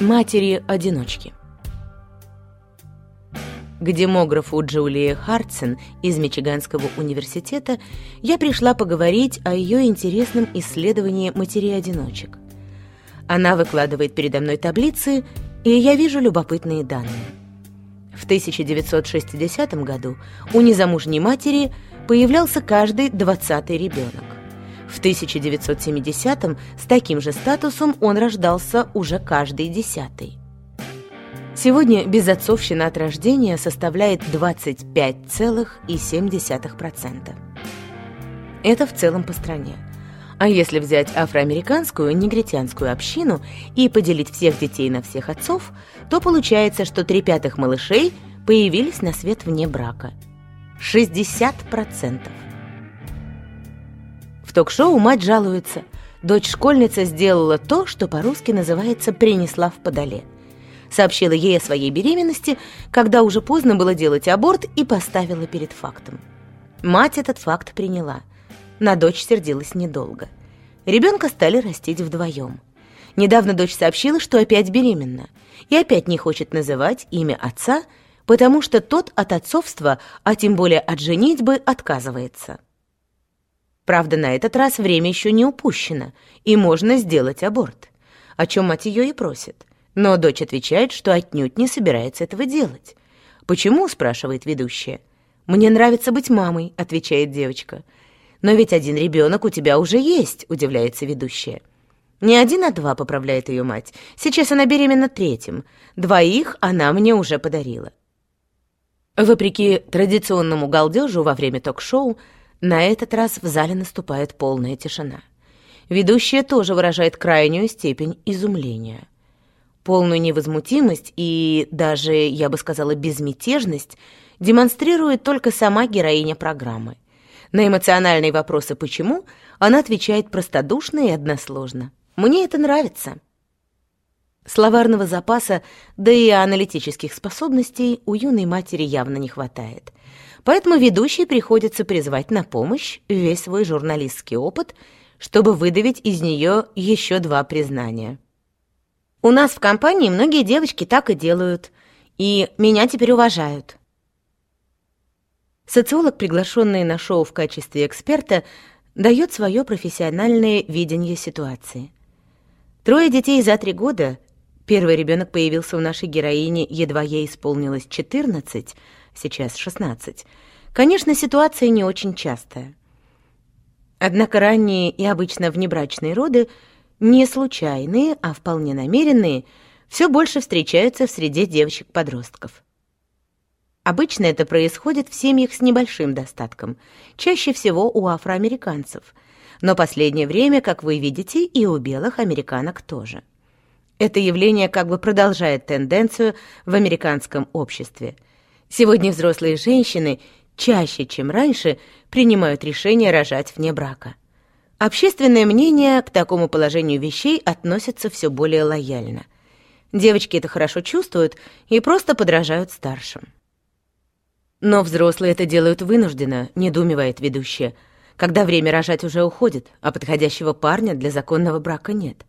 Матери-одиночки. К демографу Джулии Хартсон из Мичиганского университета я пришла поговорить о ее интересном исследовании матерей-одиночек. Она выкладывает передо мной таблицы, и я вижу любопытные данные. В 1960 году у незамужней матери появлялся каждый двадцатый ребенок. В 1970-м с таким же статусом он рождался уже каждый десятый. Сегодня безотцовщина от рождения составляет 25,7%. Это в целом по стране. А если взять афроамериканскую негритянскую общину и поделить всех детей на всех отцов, то получается, что три пятых малышей появились на свет вне брака. 60%. В ток-шоу мать жалуется. Дочь-школьница сделала то, что по-русски называется «принесла в подоле». Сообщила ей о своей беременности, когда уже поздно было делать аборт и поставила перед фактом. Мать этот факт приняла. На дочь сердилась недолго. Ребенка стали растить вдвоем. Недавно дочь сообщила, что опять беременна. И опять не хочет называть имя отца, потому что тот от отцовства, а тем более от женитьбы, отказывается. Правда, на этот раз время еще не упущено, и можно сделать аборт, о чем мать ее и просит. Но дочь отвечает, что отнюдь не собирается этого делать. «Почему?» – спрашивает ведущая. «Мне нравится быть мамой», – отвечает девочка. «Но ведь один ребенок у тебя уже есть», – удивляется ведущая. «Не один, а два», – поправляет ее мать. «Сейчас она беременна третьим. Двоих она мне уже подарила». Вопреки традиционному галдежу во время ток-шоу, на этот раз в зале наступает полная тишина. Ведущая тоже выражает крайнюю степень изумления. Полную невозмутимость и даже, я бы сказала, безмятежность демонстрирует только сама героиня программы. На эмоциональные вопросы «почему» она отвечает простодушно и односложно. «Мне это нравится». Словарного запаса, да и аналитических способностей у юной матери явно не хватает – Поэтому ведущей приходится призвать на помощь весь свой журналистский опыт, чтобы выдавить из нее еще два признания. «У нас в компании многие девочки так и делают, и меня теперь уважают». Социолог, приглашенный на шоу в качестве эксперта, дает свое профессиональное видение ситуации. Трое детей за три года. Первый ребенок появился у нашей героини, едва ей исполнилось 14, сейчас 16. Конечно, ситуация не очень частая. Однако ранние и обычно внебрачные роды не случайные, а вполне намеренные, все больше встречаются в среде девочек-подростков. Обычно это происходит в семьях с небольшим достатком, чаще всего у афроамериканцев, но последнее время, как вы видите, и у белых американок тоже. Это явление как бы продолжает тенденцию в американском обществе – Сегодня взрослые женщины чаще, чем раньше, принимают решение рожать вне брака. Общественное мнение к такому положению вещей относится все более лояльно. Девочки это хорошо чувствуют и просто подражают старшим. Но взрослые это делают вынужденно, недоумевает ведущая, когда время рожать уже уходит, а подходящего парня для законного брака нет.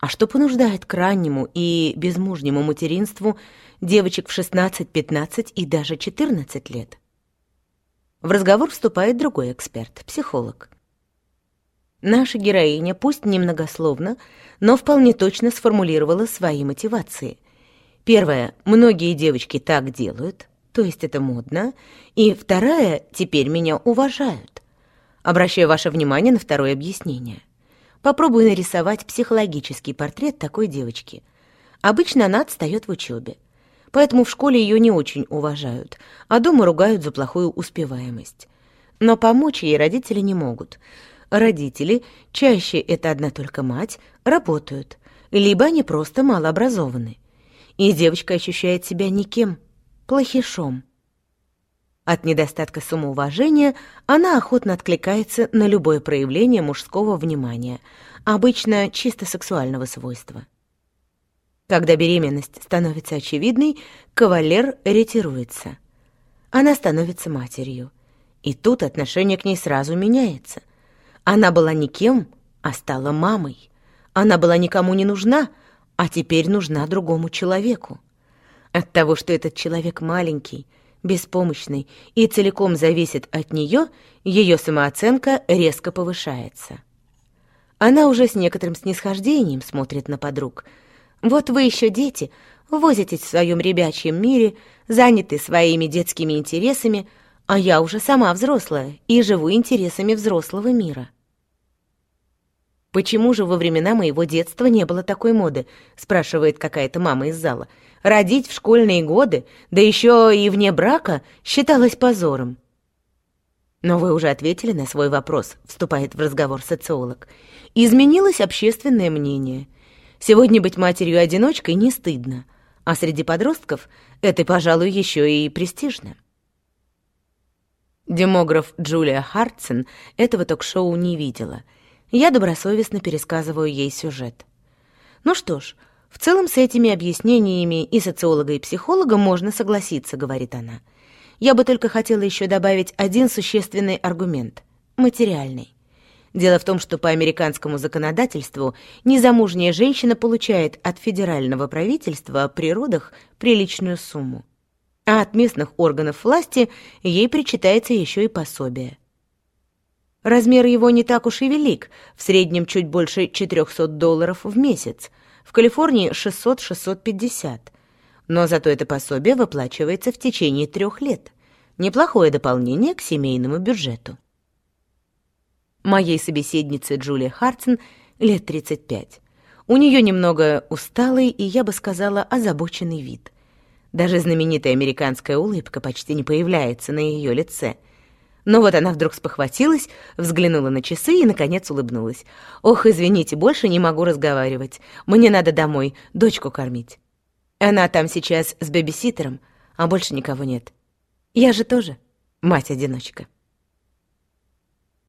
А что понуждает к раннему и безмужнему материнству девочек в 16, 15 и даже 14 лет. В разговор вступает другой эксперт, психолог. Наша героиня, пусть немногословно, но вполне точно сформулировала свои мотивации. Первое. Многие девочки так делают, то есть это модно. И вторая. Теперь меня уважают. Обращаю ваше внимание на второе объяснение. Попробую нарисовать психологический портрет такой девочки. Обычно она отстает в учебе поэтому в школе ее не очень уважают, а дома ругают за плохую успеваемость. Но помочь ей родители не могут. Родители, чаще это одна только мать, работают, либо они просто малообразованы. И девочка ощущает себя никем, плохишом. От недостатка самоуважения она охотно откликается на любое проявление мужского внимания, обычно чисто сексуального свойства. Когда беременность становится очевидной, кавалер ретируется. Она становится матерью. И тут отношение к ней сразу меняется. Она была никем, а стала мамой. Она была никому не нужна, а теперь нужна другому человеку. От того, что этот человек маленький, беспомощный и целиком зависит от нее, ее самооценка резко повышается. Она уже с некоторым снисхождением смотрит на подруг. Вот вы еще дети, возитесь в своем ребячьем мире, заняты своими детскими интересами, а я уже сама взрослая и живу интересами взрослого мира. «Почему же во времена моего детства не было такой моды?» — спрашивает какая-то мама из зала. «Родить в школьные годы, да еще и вне брака, считалось позором». Но вы уже ответили на свой вопрос, вступает в разговор социолог. Изменилось общественное мнение. Сегодня быть матерью-одиночкой не стыдно, а среди подростков это, пожалуй, еще и престижно. Демограф Джулия Хартсон этого ток-шоу не видела — я добросовестно пересказываю ей сюжет. Ну что ж, в целом с этими объяснениями и социолога, и психолога можно согласиться, говорит она. Я бы только хотела еще добавить один существенный аргумент — материальный. Дело в том, что по американскому законодательству незамужняя женщина получает от федерального правительства при родах приличную сумму. А от местных органов власти ей причитается еще и пособие. Размер его не так уж и велик, в среднем чуть больше 400 долларов в месяц, в Калифорнии 600-650. Но зато это пособие выплачивается в течение трех лет. Неплохое дополнение к семейному бюджету. Моей собеседнице Джулия Хартсон лет 35. У нее немного усталый и, я бы сказала, озабоченный вид. Даже знаменитая американская улыбка почти не появляется на ее лице — но вот она вдруг спохватилась, взглянула на часы и, наконец, улыбнулась. «Ох, извините, больше не могу разговаривать. Мне надо домой, дочку кормить. Она там сейчас с бэбиситером, а больше никого нет. Я же тоже мать-одиночка».